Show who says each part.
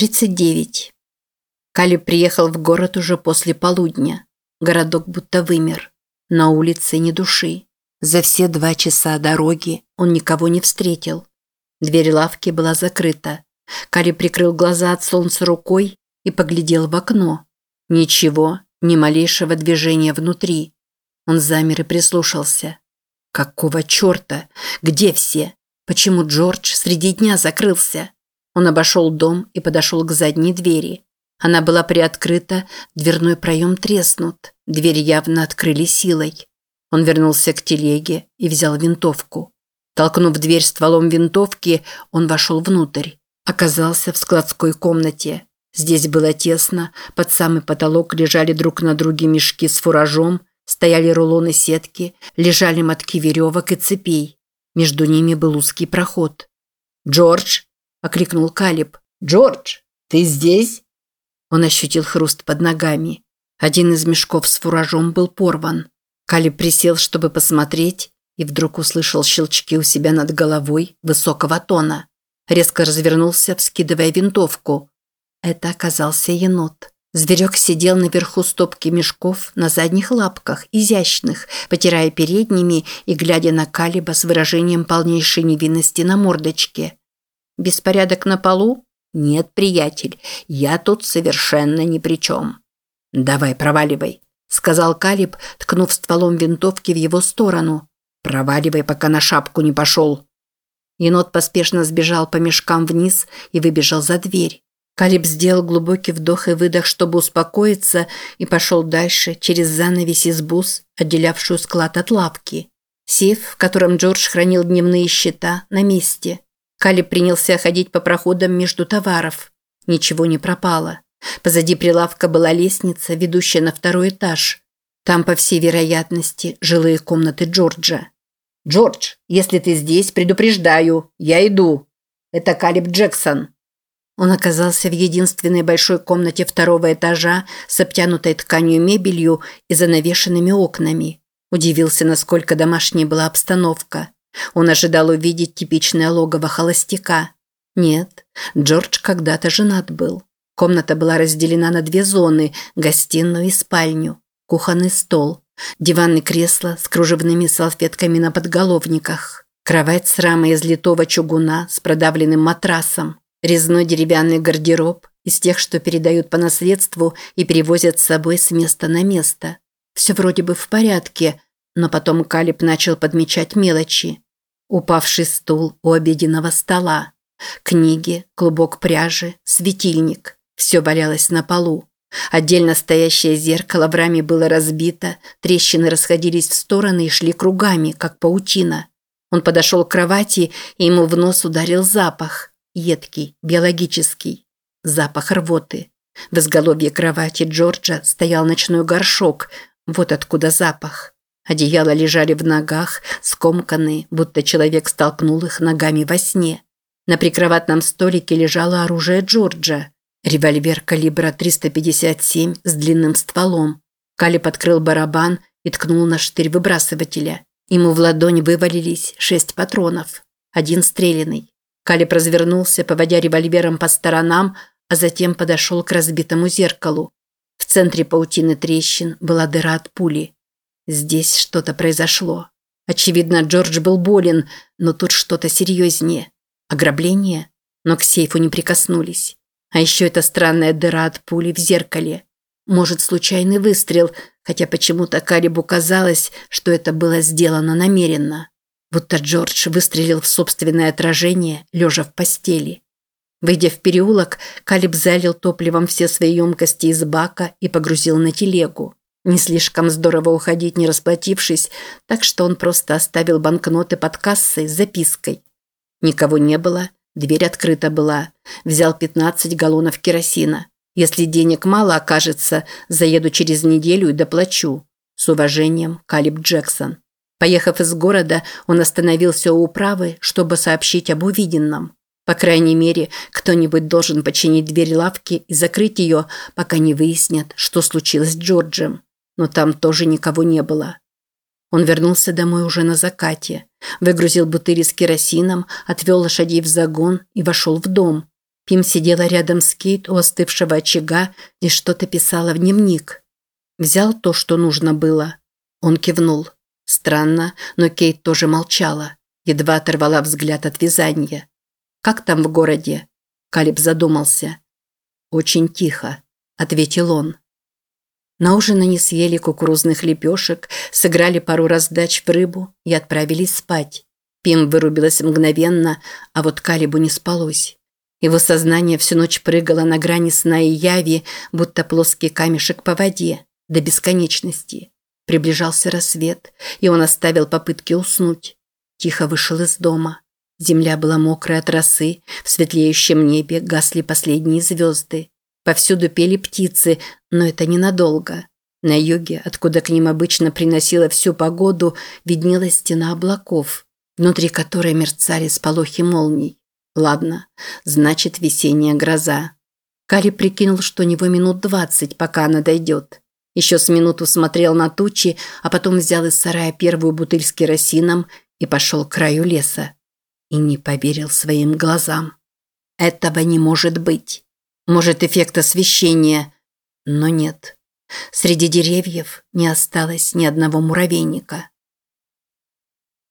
Speaker 1: 39. Калиб приехал в город уже после полудня. Городок будто вымер. На улице ни души. За все два часа дороги он никого не встретил. Дверь лавки была закрыта. Калиб прикрыл глаза от солнца рукой и поглядел в окно. Ничего, ни малейшего движения внутри. Он замер и прислушался. Какого черта? Где все? Почему Джордж среди дня закрылся? Он обошел дом и подошел к задней двери. Она была приоткрыта, дверной проем треснут, дверь явно открыли силой. Он вернулся к телеге и взял винтовку. Толкнув дверь стволом винтовки, он вошел внутрь. Оказался в складской комнате. Здесь было тесно, под самый потолок лежали друг на друге мешки с фуражом, стояли рулоны сетки, лежали мотки веревок и цепей. Между ними был узкий проход. «Джордж!» – окликнул Калиб. «Джордж, ты здесь?» Он ощутил хруст под ногами. Один из мешков с фуражом был порван. Калиб присел, чтобы посмотреть, и вдруг услышал щелчки у себя над головой высокого тона. Резко развернулся, вскидывая винтовку. Это оказался енот. Зверек сидел наверху стопки мешков на задних лапках, изящных, потирая передними и глядя на Калиба с выражением полнейшей невинности на мордочке. Беспорядок на полу? Нет, приятель, я тут совершенно ни при чем. Давай, проваливай, сказал Калиб, ткнув стволом винтовки в его сторону. Проваливай, пока на шапку не пошел. Енот поспешно сбежал по мешкам вниз и выбежал за дверь. Калиб сделал глубокий вдох и выдох, чтобы успокоиться, и пошел дальше, через занавес из бус, отделявшую склад от лавки. Сейф, в котором Джордж хранил дневные счета, на месте. Кали принялся ходить по проходам между товаров. Ничего не пропало. Позади прилавка была лестница, ведущая на второй этаж. Там, по всей вероятности, жилые комнаты Джорджа. «Джордж, если ты здесь, предупреждаю, я иду. Это Калиб Джексон». Он оказался в единственной большой комнате второго этажа с обтянутой тканью мебелью и занавешенными окнами. Удивился, насколько домашней была обстановка. Он ожидал увидеть типичное логово холостяка. Нет, Джордж когда-то женат был. Комната была разделена на две зоны – гостиную и спальню, кухонный стол, диванное кресло с кружевными салфетками на подголовниках, кровать с рамой из литого чугуна с продавленным матрасом, резной деревянный гардероб из тех, что передают по наследству и перевозят с собой с места на место. Все вроде бы в порядке – но потом Калиб начал подмечать мелочи. Упавший стул у обеденного стола, книги, клубок пряжи, светильник. Все валялось на полу. Отдельно стоящее зеркало в раме было разбито, трещины расходились в стороны и шли кругами, как паутина. Он подошел к кровати, и ему в нос ударил запах. Едкий, биологический. Запах рвоты. В изголовье кровати Джорджа стоял ночной горшок. Вот откуда запах. Одеяла лежали в ногах, скомканные, будто человек столкнул их ногами во сне. На прикроватном столике лежало оружие Джорджа. Револьвер калибра 357 с длинным стволом. Калиб открыл барабан и ткнул на штырь выбрасывателя. Ему в ладонь вывалились шесть патронов. Один стрелянный. Калиб развернулся, поводя револьвером по сторонам, а затем подошел к разбитому зеркалу. В центре паутины трещин была дыра от пули. Здесь что-то произошло. Очевидно, Джордж был болен, но тут что-то серьезнее. Ограбление? Но к сейфу не прикоснулись. А еще эта странная дыра от пули в зеркале. Может, случайный выстрел, хотя почему-то Карибу казалось, что это было сделано намеренно. Будто Джордж выстрелил в собственное отражение, лежа в постели. Выйдя в переулок, Калиб залил топливом все свои емкости из бака и погрузил на телегу. Не слишком здорово уходить, не расплатившись, так что он просто оставил банкноты под кассой с запиской. Никого не было, дверь открыта была. Взял 15 галлонов керосина. Если денег мало окажется, заеду через неделю и доплачу. С уважением, Калиб Джексон. Поехав из города, он остановился у управы, чтобы сообщить об увиденном. По крайней мере, кто-нибудь должен починить дверь лавки и закрыть ее, пока не выяснят, что случилось с Джорджем но там тоже никого не было. Он вернулся домой уже на закате, выгрузил бутыли с керосином, отвел лошадей в загон и вошел в дом. Пим сидела рядом с Кейт у остывшего очага и что-то писала в дневник. Взял то, что нужно было. Он кивнул. Странно, но Кейт тоже молчала. Едва оторвала взгляд от вязания. «Как там в городе?» Калиб задумался. «Очень тихо», – ответил он. На ужин они съели кукурузных лепешек, сыграли пару раздач в рыбу и отправились спать. Пим вырубилась мгновенно, а вот Калибу не спалось. Его сознание всю ночь прыгало на грани сна и яви, будто плоский камешек по воде, до бесконечности. Приближался рассвет, и он оставил попытки уснуть. Тихо вышел из дома. Земля была мокрая от росы, в светлеющем небе гасли последние звезды. Повсюду пели птицы, но это ненадолго. На юге, откуда к ним обычно приносила всю погоду, виднелась стена облаков, внутри которой мерцали сполохи молний. Ладно, значит весенняя гроза. Кари прикинул, что у него минут двадцать, пока она дойдет. Еще с минуту смотрел на тучи, а потом взял из сарая первую бутыль с керосином и пошел к краю леса. И не поверил своим глазам. Этого не может быть. Может, эффект освещения. Но нет. Среди деревьев не осталось ни одного муравейника.